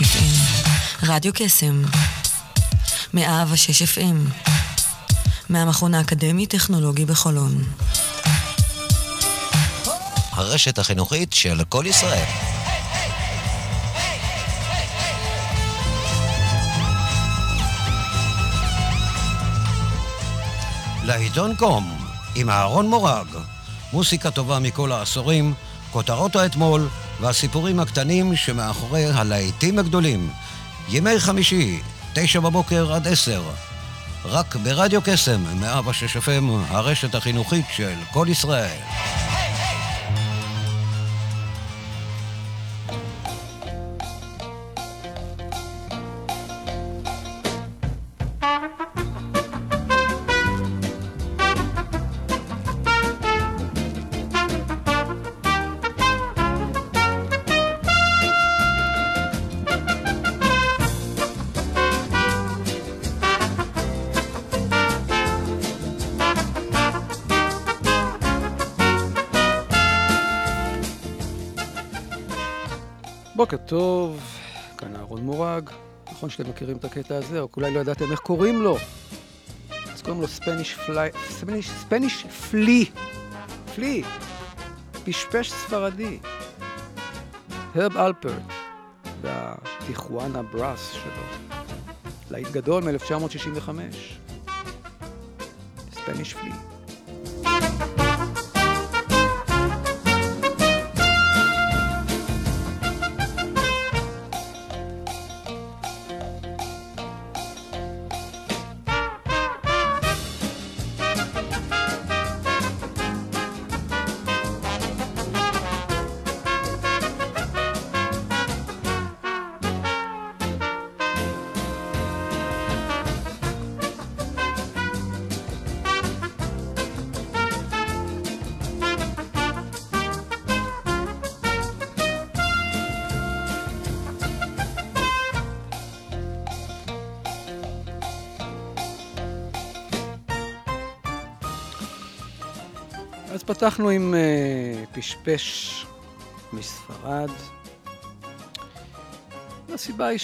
FM. רדיו קסם. מאה ושש FM. מהמכון האקדמי-טכנולוגי בחולון. הרשת החינוכית של כל ישראל. לעיתון קום, עם אהרון מורג, מוסיקה טובה מכל העשורים, כותרות האתמול והסיפורים הקטנים שמאחורי הלהיטים הגדולים. ימי חמישי, תשע בבוקר עד עשר. רק ברדיו קסם, 106 FM, הרשת החינוכית של כל ישראל. שאתם מכירים את הקטע הזה, או אולי לא ידעתם איך קוראים לו. אז קוראים לו ספניש פליי... ספניש... ספניש פלי. פלי. פשפש ספרדי. הרב אלפרט והטיחואנה בראס שלו. להיט גדול מ-1965. ספניש פלי. פתחנו עם uh, פשפש מספרד. הסיבה היא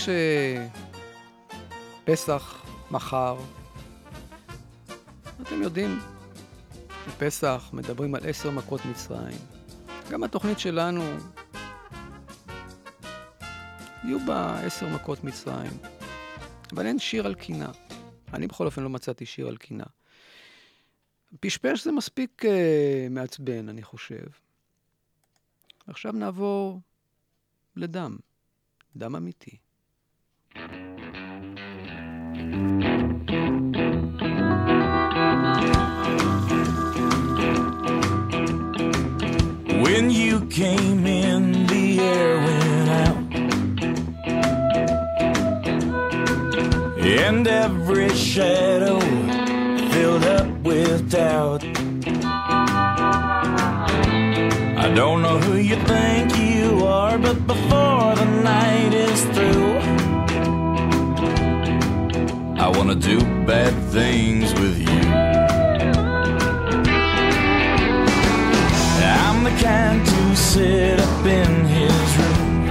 שפסח מחר. אתם יודעים, בפסח מדברים על עשר מכות מצרים. גם התוכנית שלנו, יהיו בה עשר מכות מצרים. אבל אין שיר על קינה. אני בכל אופן לא מצאתי שיר על קינה. פשפש זה מספיק uh, מעצבן, אני חושב. עכשיו נעבור לדם, דם אמיתי. When you came in, the air went out. And every shadow filled up with doubt. I don't know who you think you are, but before the night is through, I wanna do bad things with you. I'm the kind to sit up in his room.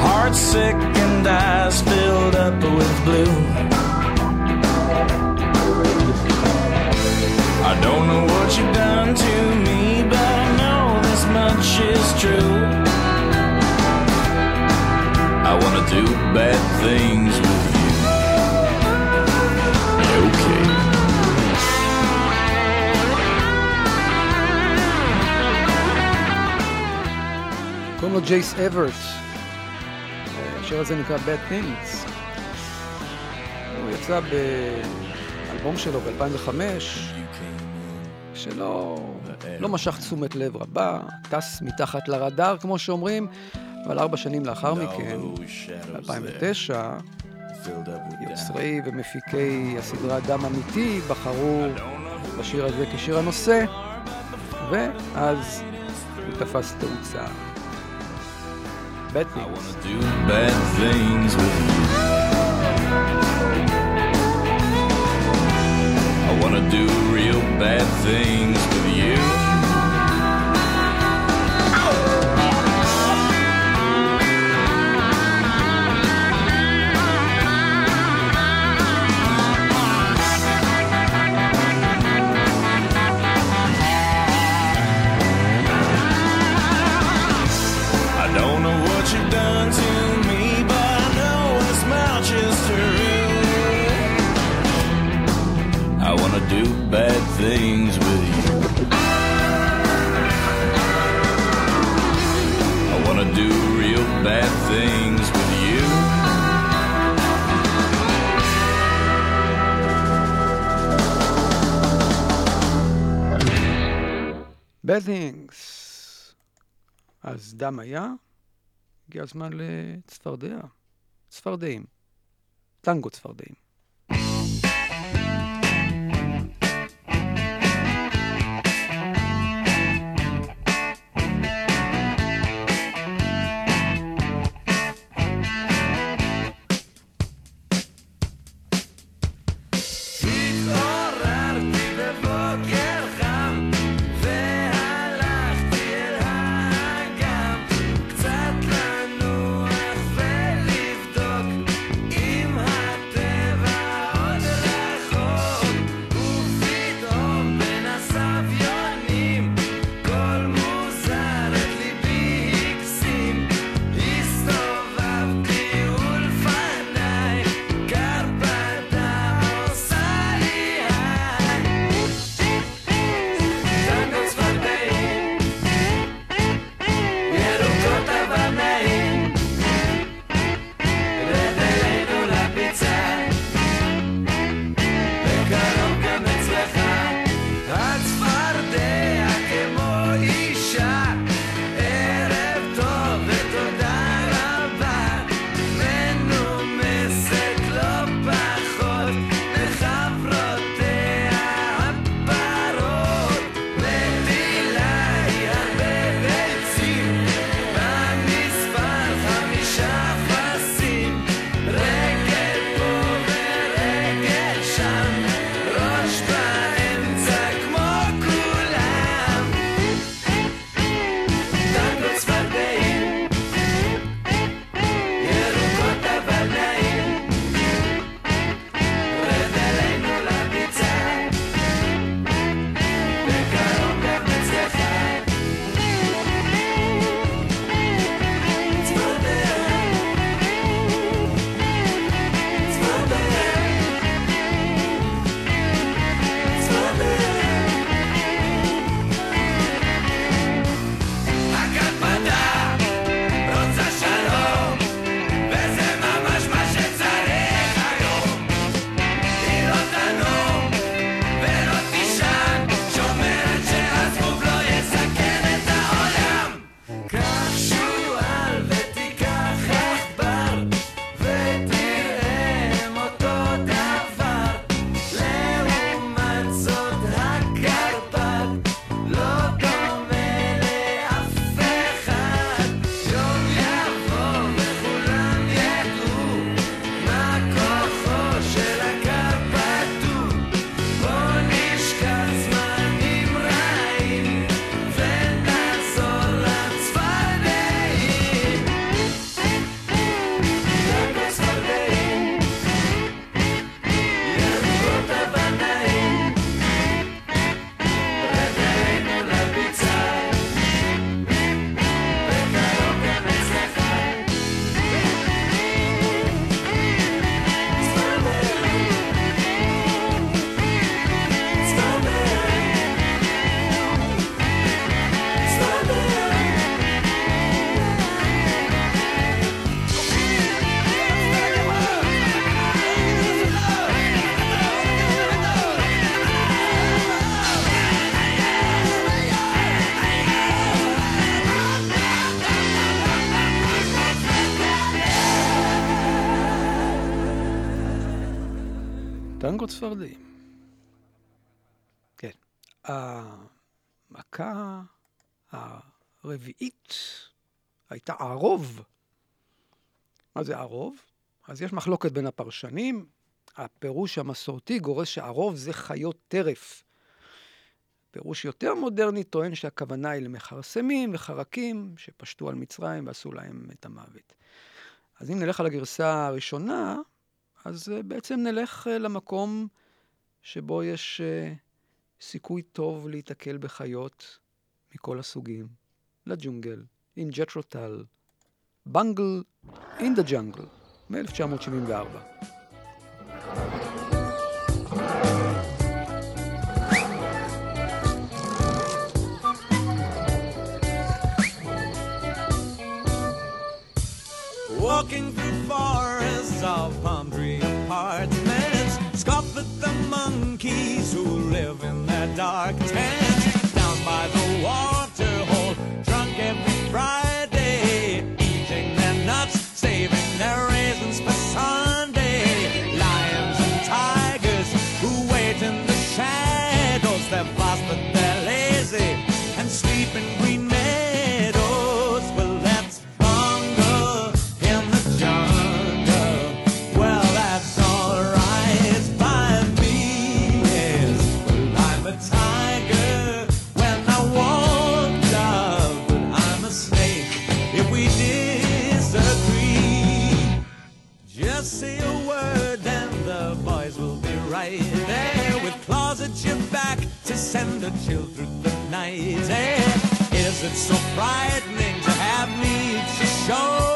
Heart sick and eyes filled up with blue. I don't know what you've done to me, but I know this much is true. I wanna do bad things with you. Okay. קוראים לו ג'ייס אברט. השיר הזה נקרא Bad Things. הוא יצא באלבום שלו ב-2005, שלא לא משך תשומת לב רבה, טס מתחת לרדאר, כמו שאומרים, אבל ארבע שנים לאחר מכן, ב-2009, יוצרי ומפיקי הסדרה דם אמיתי בחרו בשיר הזה כשיר הנושא, ואז הוא תפס תאוצה. bad things. Wanna do real bad things with you. weddings. אז דם היה, הגיע הזמן לצפרדע. צפרדעים. טנגו צפרדעים. ספרדים. כן. המכה הרביעית הייתה ערוב. מה זה ערוב? אז יש מחלוקת בין הפרשנים. הפירוש המסורתי גורס שערוב זה חיות טרף. פירוש יותר מודרני טוען שהכוונה היא למכרסמים וחרקים שפשטו על מצרים ועשו להם את המוות. אז אם נלך על הגרסה הראשונה, אז אה, בעצם נלך אה, למקום שבו יש אה, סיכוי טוב להיתקל בחיות מכל הסוגים, לג'ונגל, עם ג'טרו טל, בנגל אין דה ג'אנגל, מ-1974. walking through forests of apartments, scoff at the monkeys who live in their dark tents. Eh, Is it so frightening to have me to your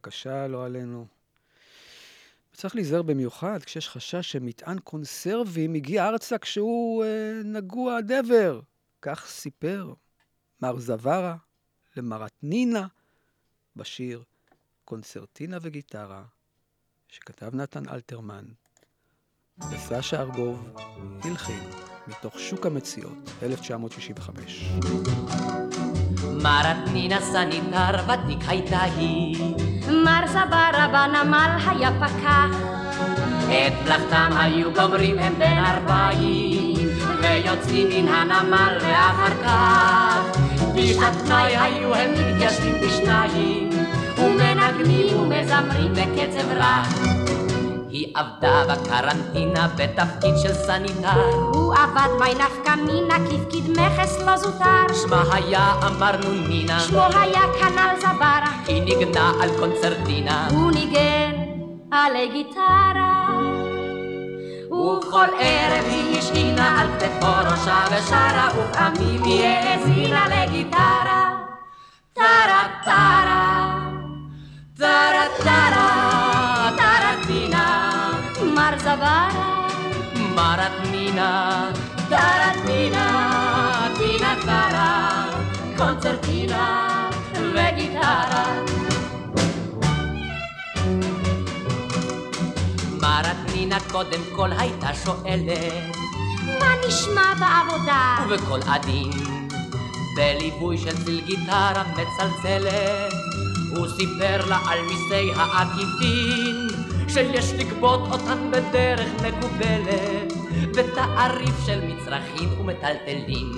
קשה, לא עלינו. צריך להיזהר במיוחד כשיש חשש שמטען קונסרבים הגיע ארצה כשהוא אה, נגוע דבר. כך סיפר מר זווארה למרת נינה בשיר קונצרטינה וגיטרה, שכתב נתן אלתרמן, וסשה ארגוב הלחין מתוך שוק המציאות, 1965. מרת נינה סניטר ותיק הייתה היא, מר זברה בנמל היה פקח, את מלאכתם היו גומרים הם בן ארבעים, ויוצאים מן הנמל ואחר כך, בשעת פנאי היו הם מתיישבים בשניים, ומנגנים ומזמרים בקצב רע. היא עבדה בקרנטינה בתפקיד של סניטר, הוא עבד מי נפקא מינה כפקיד מכס לא זוטר, שמה היה אמרנו נינה, שמו היה כנ"ל זברה, היא ניגנה על קונצרטינה. הוא ניגן עלי גיטרה. ובכל ערב היא השעינה על כתפו ראשה ושרה, ופעמים היא האזינה לגיטרה. טרה טרה, טרה טרה, טרטינה, מר זברה, מרת נינה, טרטינה, טינה קונצרטינה וגיטרה. מרת נינה קודם כל הייתה שואלת מה נשמע בעבודה? ובקול עדין, בליווי של צליל גיטרה מצלצלת, הוא סיפר לה על מיסי העקיפין, שיש לגבות אותן בדרך מקובלת, בתעריף של מצרכים ומטלטלים.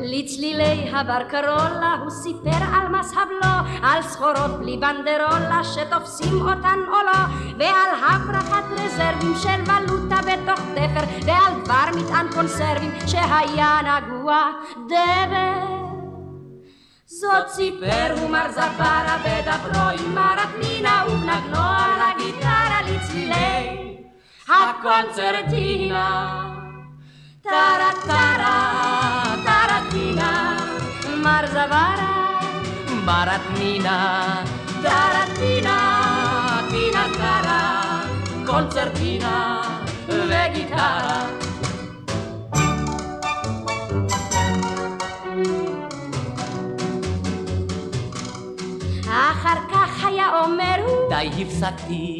לצלילי הברקרולה הוא סיפר על מס הבלו, על סחורות בלי בנדרולה שתופסים אותן או לא, ועל הברחת רזרבים של ולוטה בתוך תפר, ועל דבר מטען קונסרבים שהיה נגוע דבר. זאת סיפר הוא מר זברה בדברו עם מרת נינה ובנגנו על הגיטרה לצלילי הקונצרטינה. טרה טרה מרת נינה, טרטינה טינה טרה, קונצרטינה וגיטרה. אחר כך היה אומר הוא די הפסקתי,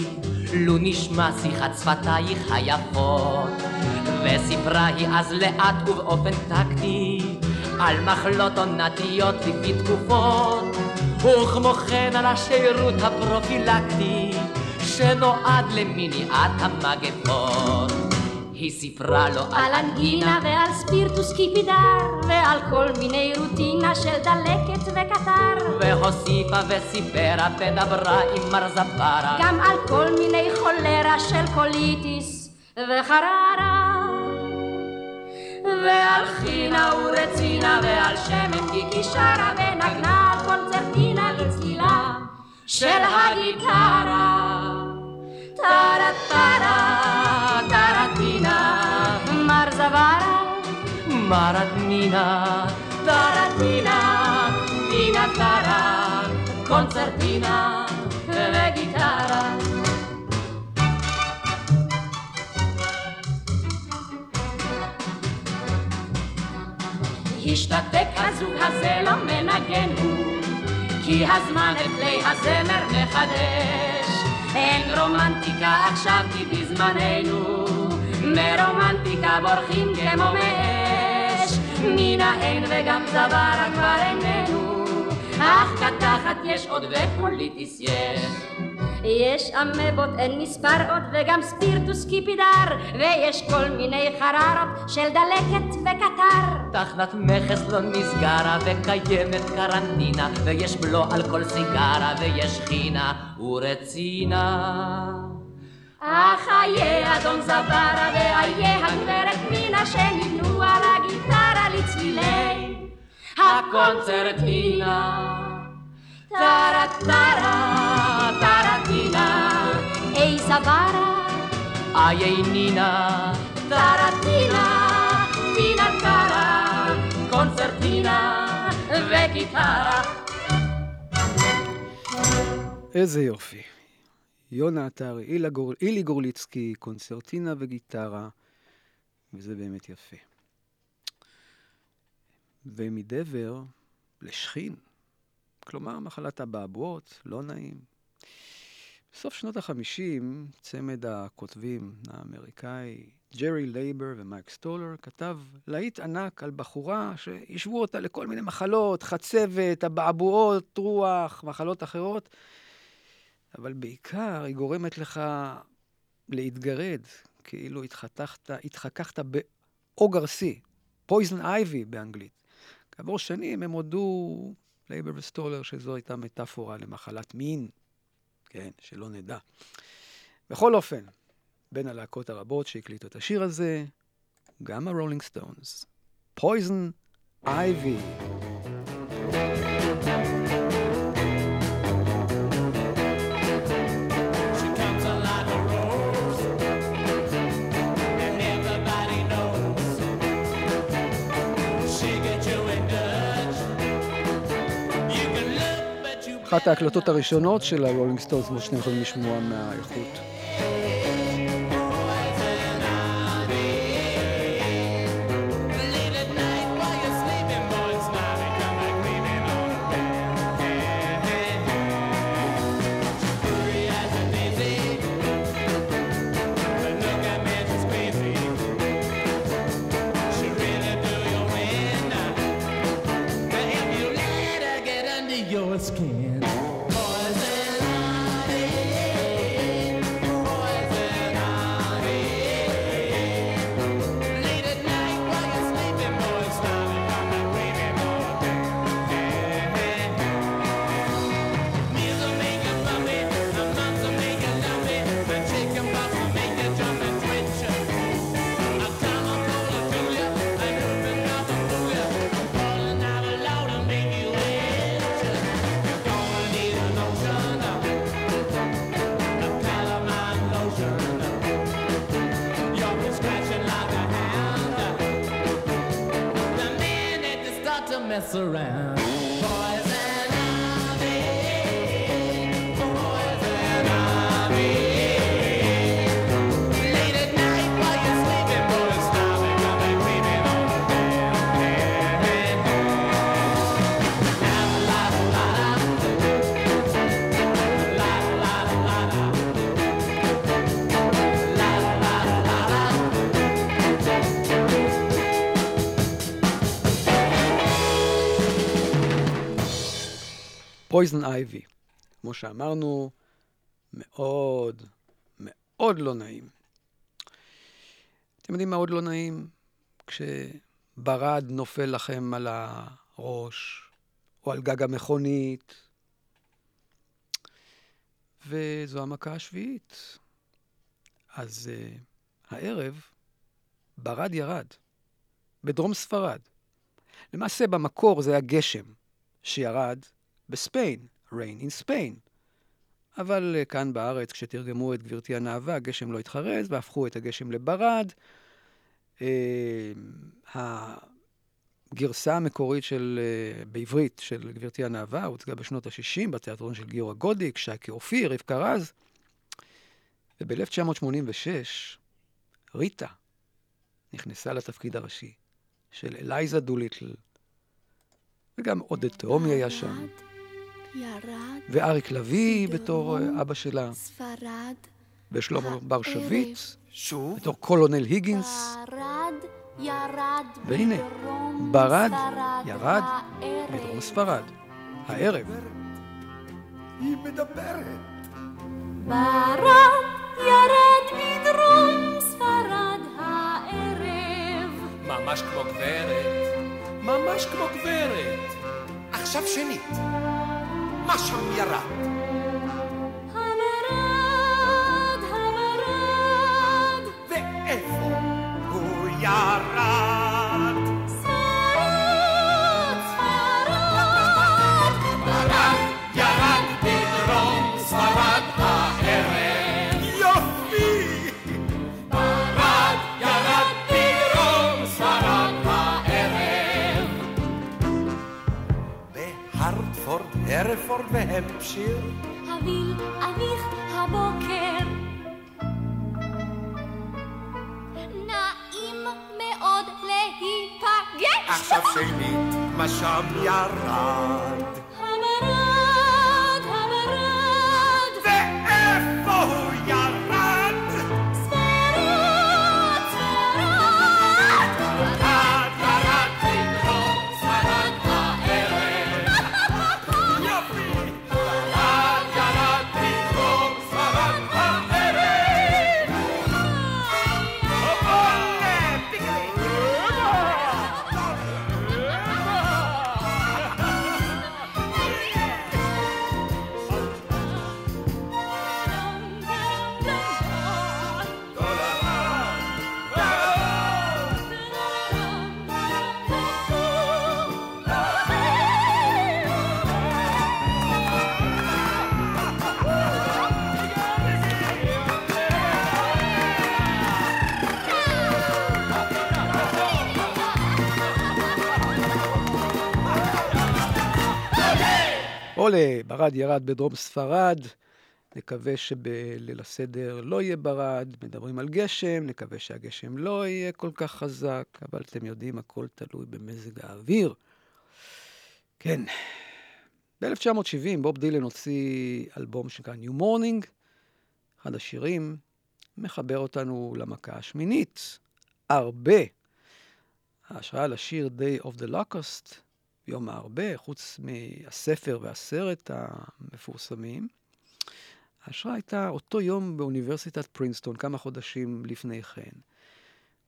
לו נשמע שיחת שפתייך היפות, וסיפרה היא אז לאט ובאופן טקטי, על מחלות עונתיות לפי תקופות, וכמו כן על השירות הפרופילקטי, שנועד למניעת המגפות. היא סיפרה לו על אנגינה ועל ספירטוס קיפידר ועל כל מיני רוטינה של דלקת וקטר. והוסיפה וסיפרה ודברה עם מר זברה גם על כל מיני חולרה של קוליטיס וחררה ועל חינה ורצינה ועל שמן גיקי שרה ונגנה על קונצרטינה לצלילה של הגיטרה. טרה טרה טרטינה מר זברה מרת נינה טרטינה טינה טרה קונצרטינה השתתק הזוג הזה לא מנגן הוא כי הזמן את כלי הזמר מחדש. אין רומנטיקה עכשיו כי בזמננו מרומנטיקה בורחים כמו מאש. נינה אין וגם צווארה כבר איננו אך קתחת יש עוד ופוליטיס יש יש אמבות אין מספר עוד וגם ספירטוס קיפידר ויש כל מיני חררות של דלקת וקטר. תחנת מכס לא נסגרה וקיימת קרנטינה ויש בלו על כל סיגרה ויש חינה ורצינה. אך איה אדון זברה ואיה הגברת מינה שנבנו על הגיטרה לצלילי. הקונצרטינה טרה טרה איי נינה טרטינה טינה טרה קונצרטינה וגיטרה איזה יופי. יונה עטרי, אילה גור... אילי גורליצקי, קונצרטינה וגיטרה, וזה באמת יפה. ומדבר לשכין, כלומר מחלת אבעבועות, לא נעים. בסוף שנות החמישים, צמד הכותבים האמריקאי ג'רי לייבר ומייק סטולר כתב להיט ענק על בחורה שהשוו אותה לכל מיני מחלות, חצבת, אבעבועות, רוח, מחלות אחרות, אבל בעיקר היא גורמת לך להתגרד, כאילו התחתכת, התחככת באוג ארסי, poison ivy באנגלית. כעבור שנים הם הודו, לייבר וסטולר, שזו הייתה מטאפורה למחלת מין, כן, שלא נדע. בכל אופן, בין הלהקות הרבות שהקליטו את השיר הזה, גם הרולינג סטונס. Poison Ivy. She אחת ההקלטות הראשונות של הרולינג סטונס, כמו שאתם יכולים לשמוע מהאיכות. Mess around. פויזן אייבי. כמו שאמרנו, מאוד, מאוד לא נעים. אתם יודעים מה עוד לא נעים? כשברד נופל לכם על הראש, או על גג המכונית, וזו המכה השביעית. אז uh, הערב ברד ירד, בדרום ספרד. למעשה, במקור זה היה גשם שירד בספיין, rain in Spain. אבל uh, כאן בארץ, כשתרגמו את גברתי הנאווה, הגשם לא התחרז, והפכו את הגשם לברד. Uh, הגרסה המקורית של, uh, בעברית של גברתי הנאווה הוצגה בשנות ה-60 בתיאטרון של גיורא גודיק, שייקה אופיר, רבקה רז. וב-1986, ריטה נכנסה לתפקיד הראשי של אלייזה דוליטל, וגם עודד תהומי היה שם. ירד ואריק לביא בתור אה, אבא שלה, ספרד, ושלמה בר שביט, שוב? בתור קולונל היגינס, ברד, ירד והנה, ברד ספרד ירד הערב. בדרום ספרד, הערב. היא מדברת. ברד ירד בדרום ספרד הערב. ממש כמו גברת, ממש כמו גברת. עכשיו שנית, מה שם ירד? והמפשיר. הביל אביך הבוקר. נעים מאוד להיפגש. עכשיו שנית, מה שם ירד? עולה, ברד ירד בדרום ספרד. נקווה שבליל הסדר לא יהיה ברד, מדברים על גשם, נקווה שהגשם לא יהיה כל כך חזק, אבל אתם יודעים, הכל תלוי במזג האוויר. כן. ב-1970 בוב דילן הוציא אלבום שנקרא New Morning, אחד השירים, מחבר אותנו למכה השמינית, הרבה. ההשראה לשיר Day of the Locust יום הארבה, חוץ מהספר והסרט המפורסמים. ההשראה הייתה אותו יום באוניברסיטת פרינסטון, כמה חודשים לפני כן,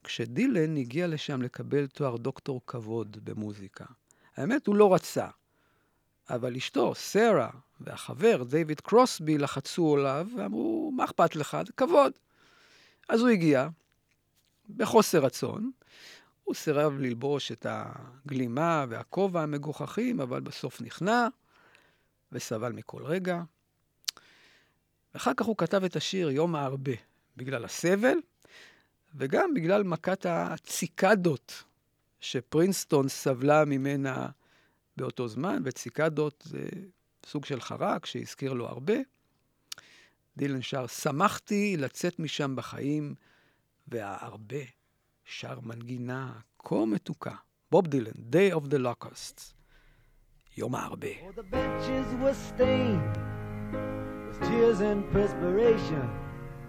כשדילן הגיע לשם לקבל תואר דוקטור כבוד במוזיקה. האמת, הוא לא רצה, אבל אשתו, סרה, והחבר, דיוויד קרוסבי, לחצו עליו ואמרו, מה אכפת לך? כבוד. אז הוא הגיע, בחוסר רצון. הוא סירב ללבוש את הגלימה והכובע המגוחכים, אבל בסוף נכנע וסבל מכל רגע. אחר כך הוא כתב את השיר יום הארבה, בגלל הסבל וגם בגלל מכת הציקדות שפרינסטון סבלה ממנה באותו זמן, וציקדות זה סוג של חרק שהזכיר לו הרבה. דילן שר, שמחתי לצאת משם בחיים, והארבה שר מנגינה כה מתוקה. בוב דילן, Day of the Locusts, יום הארבה. Oh, the benches were stained with tears and perspiration.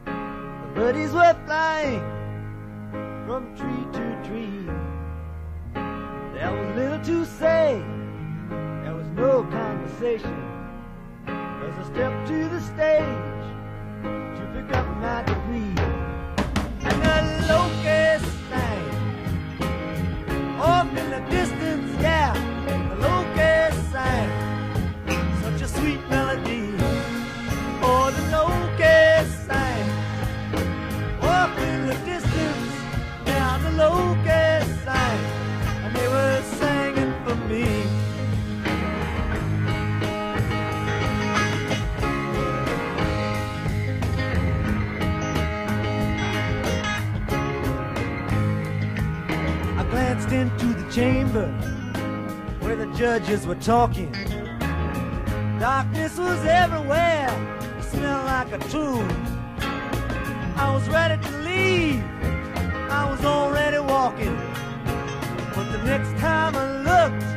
The birdies were flying from tree to tree. There was little to say, there was no conversation. As I stepped to the stage to pick up my degree, and the locust sang off in the distance, chamber where the judges were talking. Darkness was everywhere, it smelled like a tomb. I was ready to leave, I was already walking. But the next time I looked,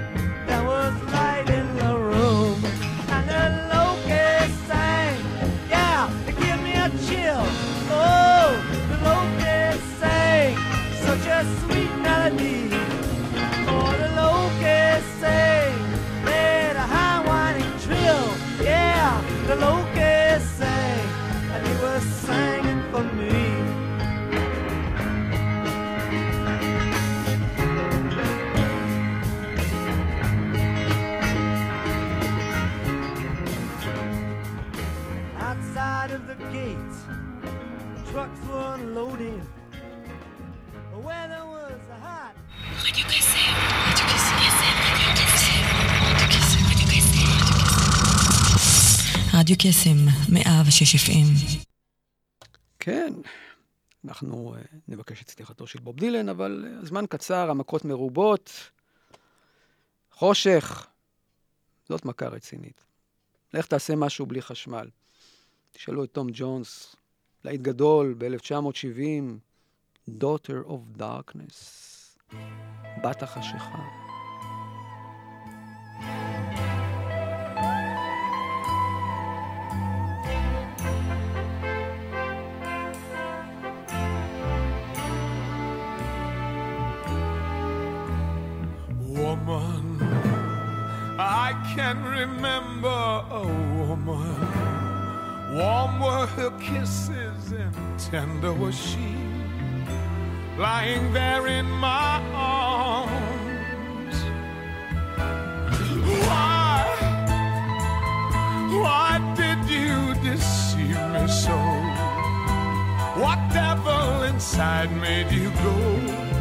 Outside of the gates, trucks were unloading. The weather was hot. רדיו קסם, רדיו קסם, רדיו קסם, רדיו קסם, רדיו קסם, מאה ושש אפים. כן, אנחנו uh, נבקש את סליחתו של בוב דילן, אבל uh, הזמן קצר, המכות מרובות, חושך, זאת מכה רצינית. לך תעשה משהו בלי חשמל. תשאלו את תום ג'ונס, להיט גדול ב-1970, Daughter of Darkness, בת החשיכה. Woman, I can remember a woman. Warm were her kisses and tender was she, lying there in my arms. Why, why did you deceive me so? What devil inside made you go?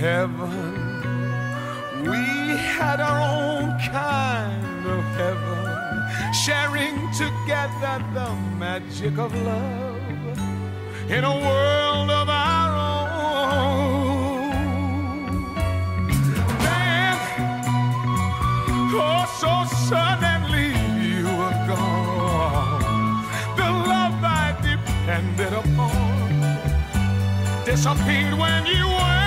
Heaven, we had our own kind of heaven, sharing together the magic of love. in a world of our own. Then, oh, so suddenly you were gone. The love I depended upon disappeared when you went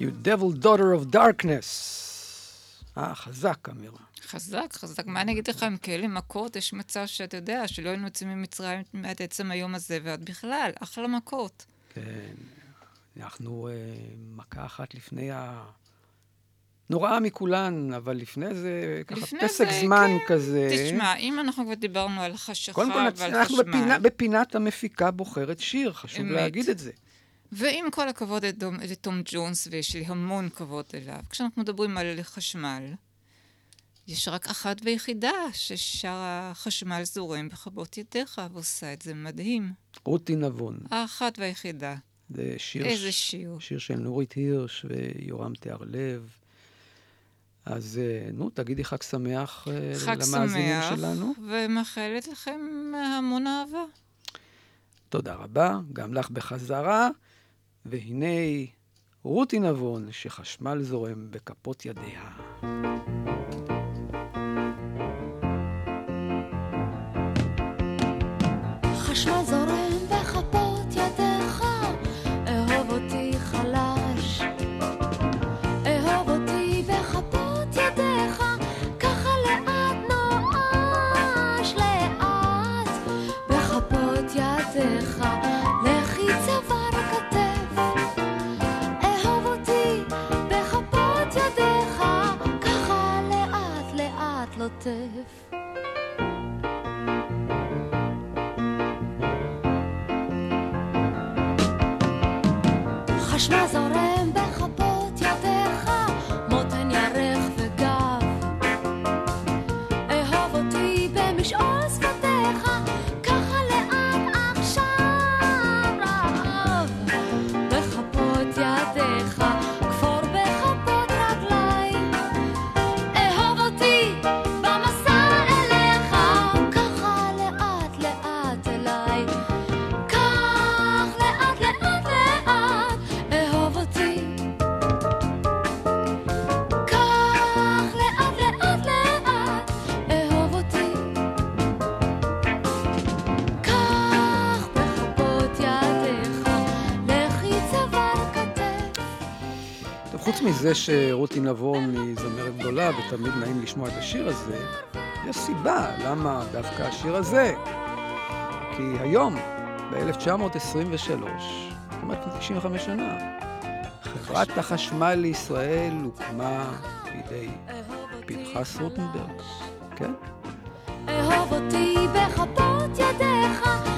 You devil daughter of darkness. אה, חזק, אמירה. חזק, חזק. מה אני אגיד לך, עם כאלה מכות, יש מצב שאתה יודע, שלא היינו יוצאים ממצרים עד עצם היום הזה, ועד בכלל, אחלה מכות. כן, אנחנו אה, מכה אחת לפני ה... נוראה מכולן, אבל לפני זה ככה לפני פסק זה, זמן כן. כזה. תשמע, אם אנחנו כבר דיברנו על חשיכה קודם כל, ועל אנחנו חשמל, בפינה, בפינת המפיקה בוחרת שיר, חשוב אמת. להגיד את זה. ועם כל הכבוד לדום- לתום ג'ונס, ויש לי המון כבוד אליו, כשאנחנו מדברים על חשמל, יש רק אחת ויחידה ששרה חשמל זורם בכבות ידיך, ועושה את זה מדהים. רותי נבון, האחת והיחידה. זה שיר, איזה שיר. שיר של נורית הירש ויורם תיארלב. אז אה, נו, תגידי חג שמח אה, חג למאזינים שמח, שלנו. ומאחלת לכם המון אהבה. תודה רבה, גם לך בחזרה. והנה רותי נבון, שחשמל זורם בכפות ידיה. לאט לוטף. מזה שרותי נבון היא זמרת גדולה ותמיד נעים לשמוע את השיר הזה, יש סיבה למה דווקא השיר הזה. כי היום, ב-1923, כמעט לפני 95 שנה, חברת החשמל לישראל הוקמה בידי פנחס רוטנברג. כן? אהוב אותי בכפות ידיך,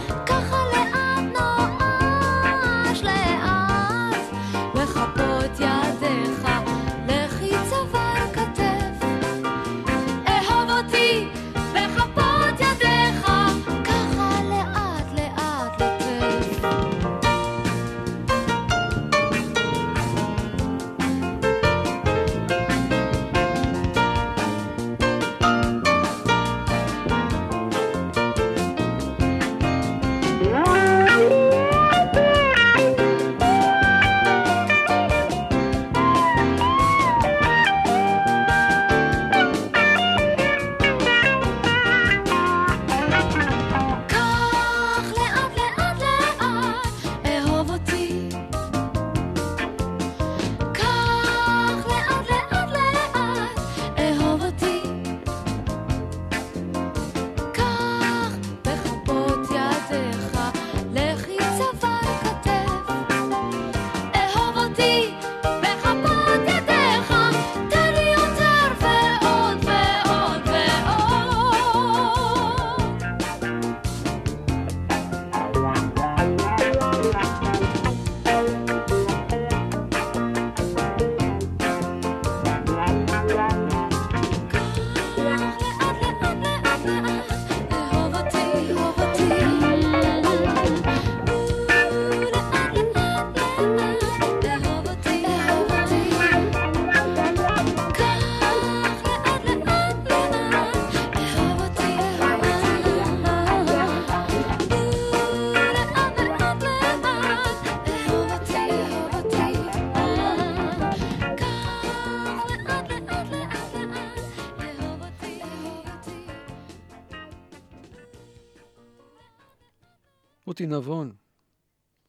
נבון,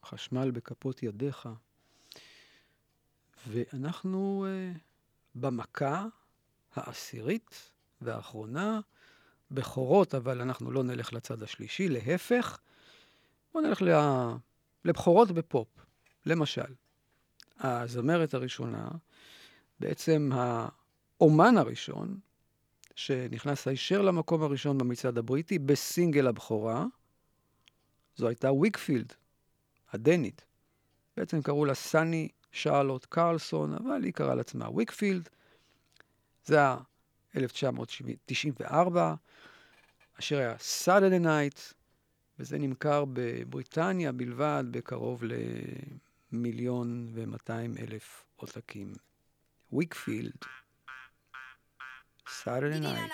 חשמל בכפות ידיך. ואנחנו uh, במכה העשירית והאחרונה, בכורות, אבל אנחנו לא נלך לצד השלישי, להפך, בואו נלך לה... לבכורות בפופ. למשל, הזמרת הראשונה, בעצם האומן הראשון, שנכנס הישר למקום הראשון במצעד הבריטי בסינגל הבכורה, זו הייתה ויקפילד, הדנית. בעצם קראו לה סאני שרלוט קרלסון, אבל היא קראה לעצמה ויקפילד. זה היה 1994, השיר היה Saturday Night, וזה נמכר בבריטניה בלבד בקרוב למיליון ומאתיים אלף עותקים. ויקפילד, Saturday Night.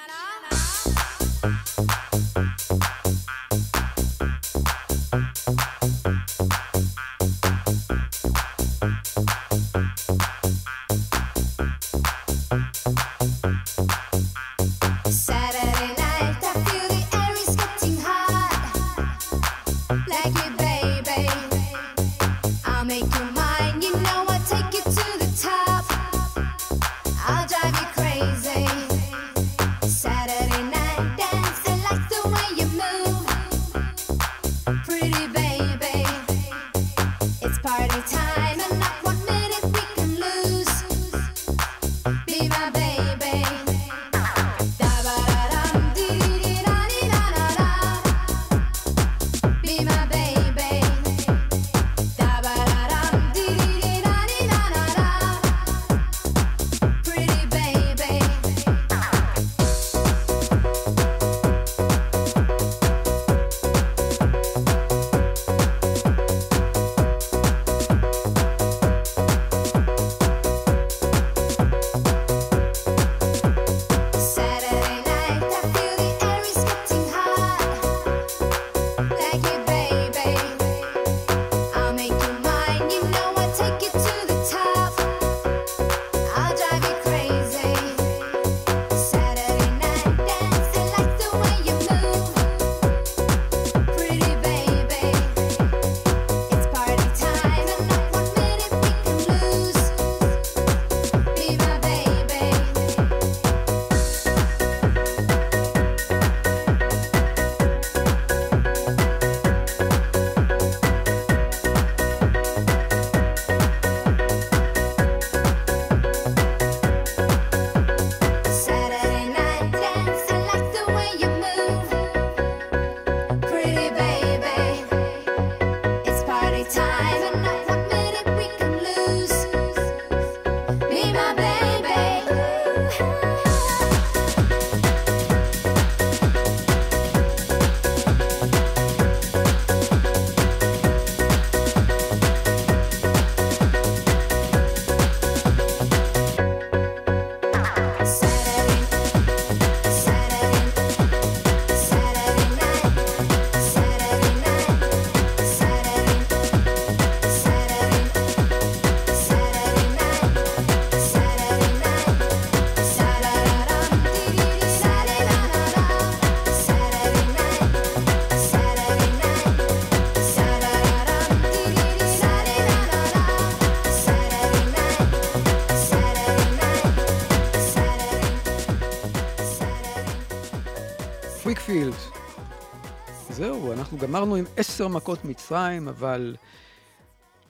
זהו, אנחנו גמרנו עם עשר מכות מצרים, אבל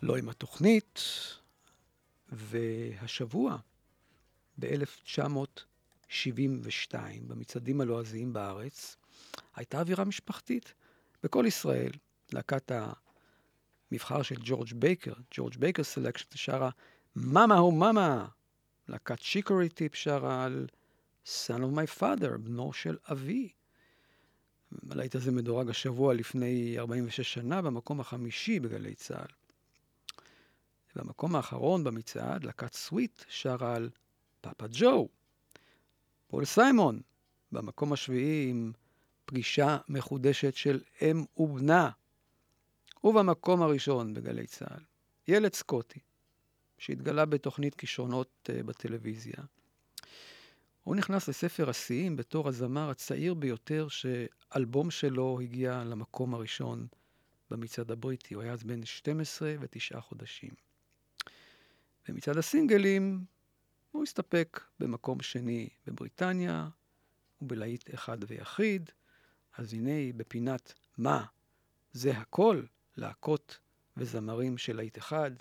לא עם התוכנית. והשבוע, ב-1972, במצעדים הלועזיים בארץ, הייתה אווירה משפחתית. בכל ישראל, להקת המבחר של ג'ורג' בייקר, George Baker Selection, שרה "מאמה הו מאמה". להקת Chicory Tip שרה על Son of my father, בנו של אבי. הלהיט הזה מדורג השבוע לפני 46 שנה במקום החמישי בגלי צה"ל. במקום האחרון במצעד, להקת סוויט שרה על פאפה ג'ו. פול סיימון, במקום השביעי עם פגישה מחודשת של אם ובנה. ובמקום הראשון בגלי צה"ל, ילד סקוטי, שהתגלה בתוכנית כישרונות אה, בטלוויזיה. הוא נכנס לספר השיאים בתור הזמר הצעיר ביותר שאלבום שלו הגיע למקום הראשון במצעד הבריטי. הוא היה אז בן 12 ותשעה חודשים. במצעד הסינגלים הוא הסתפק במקום שני בבריטניה ובלהיט אחד ויחיד. אז הנה בפינת מה זה הכל, להקות וזמרים של להיט אחד,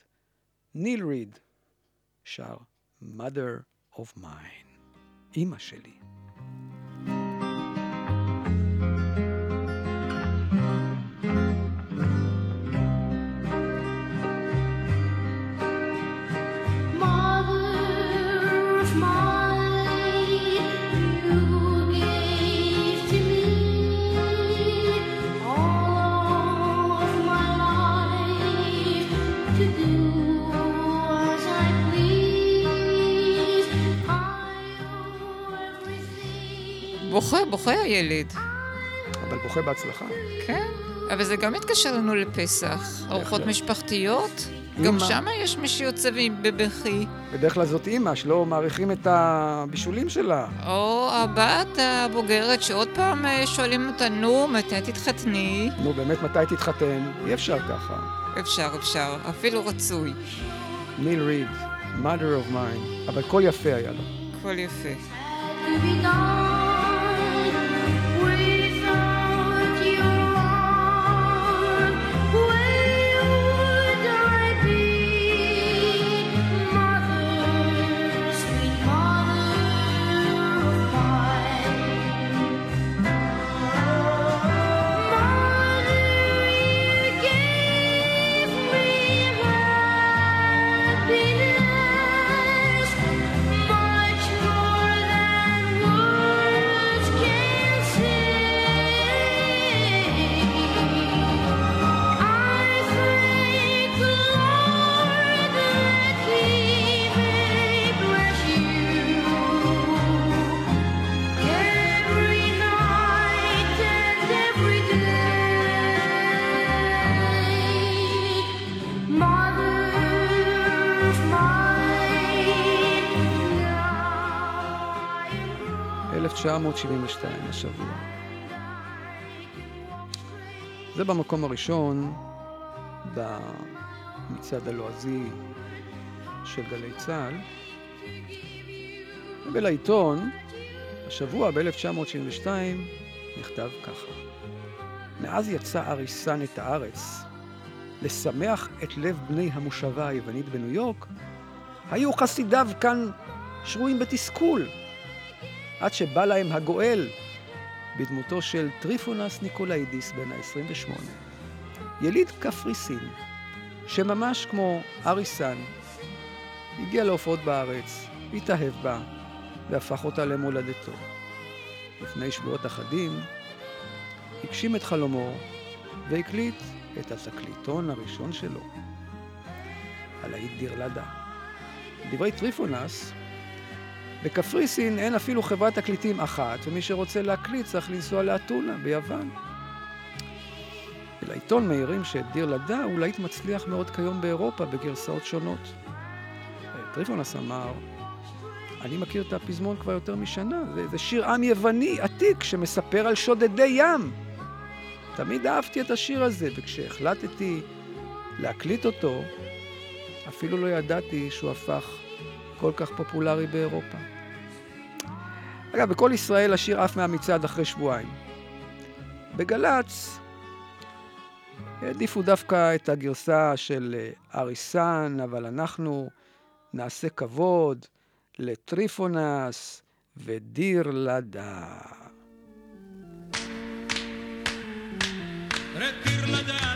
ניל ריד שר Mother of Mine, אימא שלי. בוכה, בוכה הילד. אבל בוכה בהצלחה. כן, אבל זה גם מתקשר לנו לפסח. ארוחות משפחתיות, גם. שם יש מי שיוצא בבכי. בדרך כלל זאת אימא שלא מעריכים את הבישולים שלה. או הבת הבוגרת שעוד פעם אה, שואלים אותה, נו, מתי תתחתני? נו, באמת, מתי תתחתן? אי אפשר ככה. אפשר, אפשר, אפילו רצוי. ניל ריד, mother of mine, אבל קול יפה היה לו. הכל יפה. 1972, השבוע. זה במקום הראשון במצעד הלועזי של גלי צה"ל. ובלעיתון, השבוע ב-1972, נכתב ככה: מאז יצא אריסן את הארץ לשמח את לב בני המושבה היוונית בניו יורק, היו חסידיו כאן שרויים בתסכול. עד שבא להם הגואל בדמותו של טריפונס ניקולאידיס בן ה-28, יליד קפריסין, שממש כמו אריס סאן, הגיע להופעות בארץ, התאהב בה והפך אותה למולדתו. לפני שבועות אחדים הגשים את חלומו והקליט את התקליטון הראשון שלו, הלהיט דירלדה. דברי טריפונס, בקפריסין אין אפילו חברת תקליטים אחת, ומי שרוצה להקליט צריך לנסוע לאתונה ביוון. ולהיטון מעירים שאת דירלדה הוא להיט מצליח מאוד כיום באירופה בגרסאות שונות. טריפונס אמר, אני מכיר את הפזמון כבר יותר משנה, זה, זה שיר עם יווני עתיק שמספר על שודדי ים. תמיד אהבתי את השיר הזה, וכשהחלטתי להקליט אותו, אפילו לא ידעתי שהוא הפך כל כך פופולרי באירופה. אגב, בכל ישראל השיר עף מהמצעד אחרי שבועיים. בגל"צ העדיפו דווקא את הגרסה של אה, אריסן, אבל אנחנו נעשה כבוד לטריפונס ודיר לדה. Retirlada, tirlatata.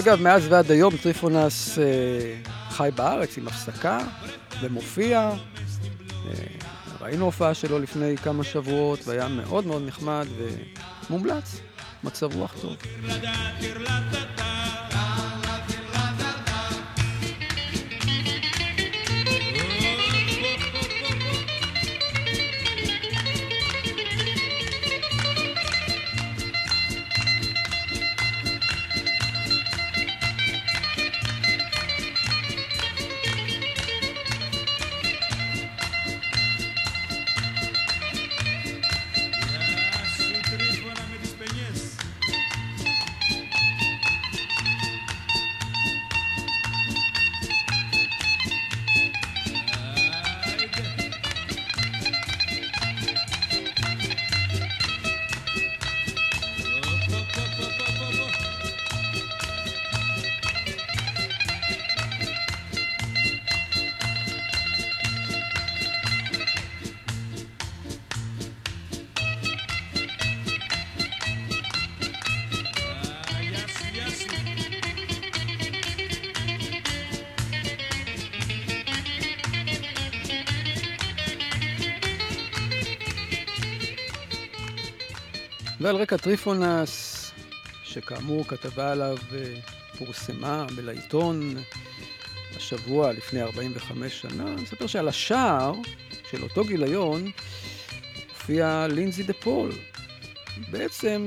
אגב, מאז ועד היום טריפונס אה, חי בארץ עם הפסקה ומופיע. אה, ראינו הופעה שלו לפני כמה שבועות, והיה מאוד מאוד נחמד ומומלץ. מצב רוח טוב. ועל רקע טריפונס, שכאמור כתבה עליו אה, פורסמה בלהיטון השבוע לפני 45 שנה, אספר שעל השער של אותו גיליון הופיעה לינזי דה פול. בעצם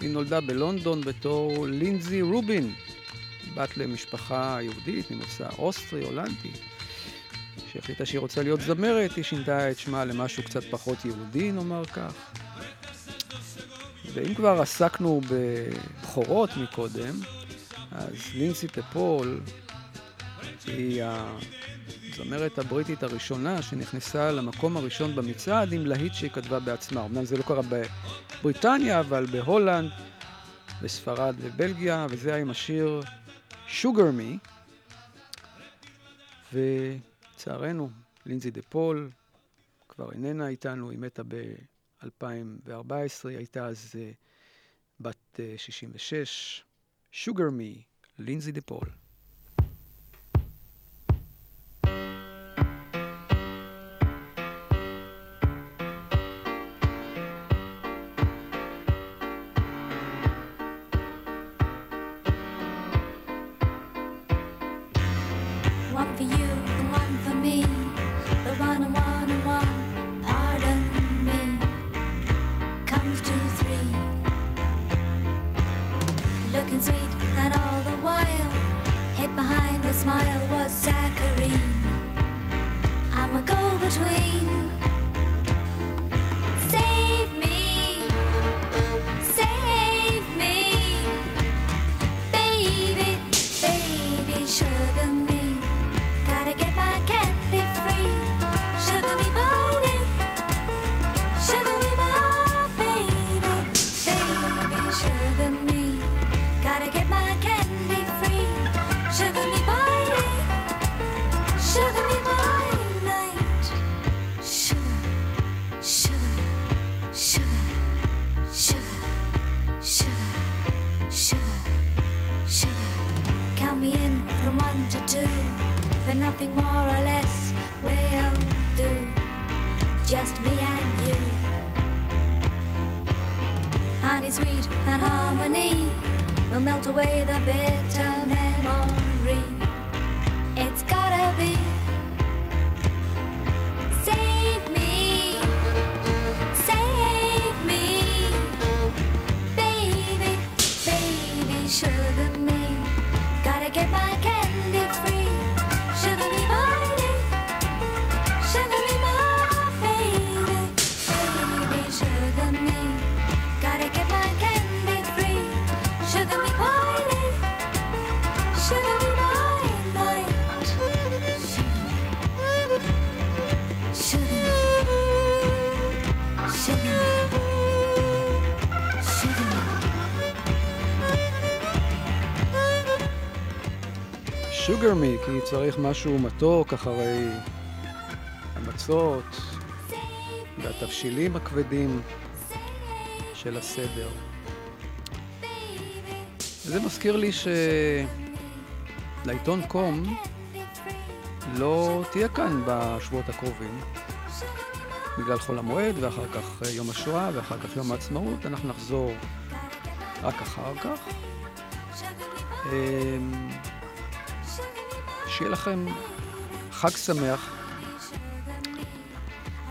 היא נולדה בלונדון בתור לינזי רובין, בת למשפחה יהודית ממוצא אוסטרי-הולנדי, שהחליטה שהיא רוצה להיות זמרת, היא שינתה את שמה למשהו קצת פחות יהודי, נאמר כך. ואם כבר עסקנו בבכורות מקודם, אז לינזי דה פול היא הזמרת הבריטית הראשונה שנכנסה למקום הראשון במצעד עם להיט שהיא כתבה בעצמה. אמנם זה לא קרה בבריטניה, אבל בהולנד, בספרד ובלגיה, וזה היה עם השיר "Sugar Me", ולצערנו, לינזי דה פול כבר איננה איתנו, היא מתה ב... 2014, הייתה אז בת 66, שוגר מי, לינזי דה כי צריך משהו מתוק אחרי המצות והתבשילים הכבדים של הסדר. זה מזכיר לי שלעיתון קום לא תהיה כאן בשבועות הקרובים. בגלל חול המועד, ואחר כך יום השואה, ואחר כך יום העצמאות. אנחנו נחזור רק אחר כך. שיהיה לכם חג שמח.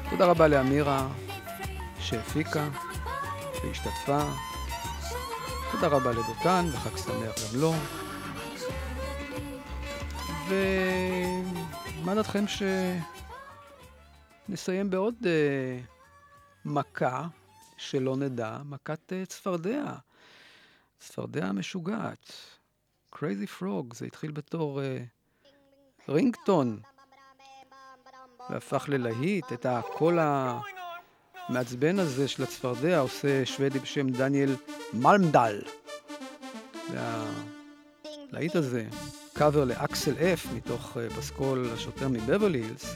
תודה רבה לאמירה שהפיקה והשתתפה. תודה רבה לדותן, וחג שמח גם לו. ומה דעתכם שנסיים בעוד uh, מכה שלא נדע, מכת uh, צפרדע. צפרדע משוגעת. Crazy Frog, זה התחיל בתור uh, רינגטון, והפך ללהיט. את הקול המעצבן הזה של הצפרדע עושה שוודי בשם דניאל מלמדל. והלהיט הזה, קאבר לאקסל אף מתוך uh, פסקול השוטר מבברלי הילס,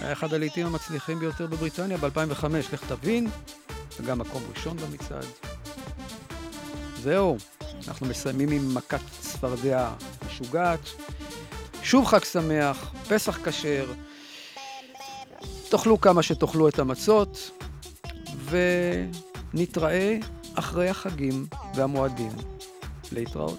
היה אחד הלהיטים המצליחים ביותר בבריטניה ב-2005, לך תבין, וגם מקום ראשון במצעד. זהו, אנחנו מסיימים עם מכת צפרדע משוגעת. שוב חג שמח, פסח כשר, תאכלו כמה שתאכלו את המצות, ונתראה אחרי החגים והמועדים. להתראות.